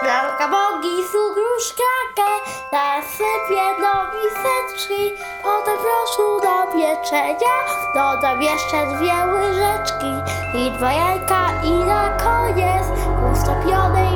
Boga bogi gruszkakę, nasypię do miseczki, potem proszę do pieczenia, dodam jeszcze dwie łyżeczki. I dwa jajka i na koniec ustopionej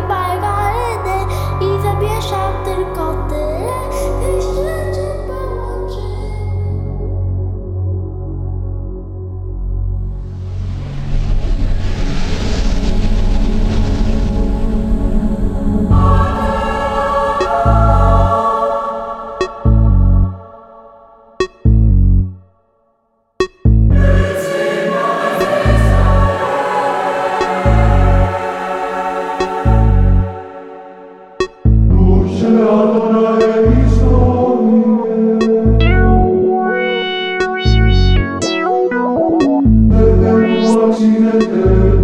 to the.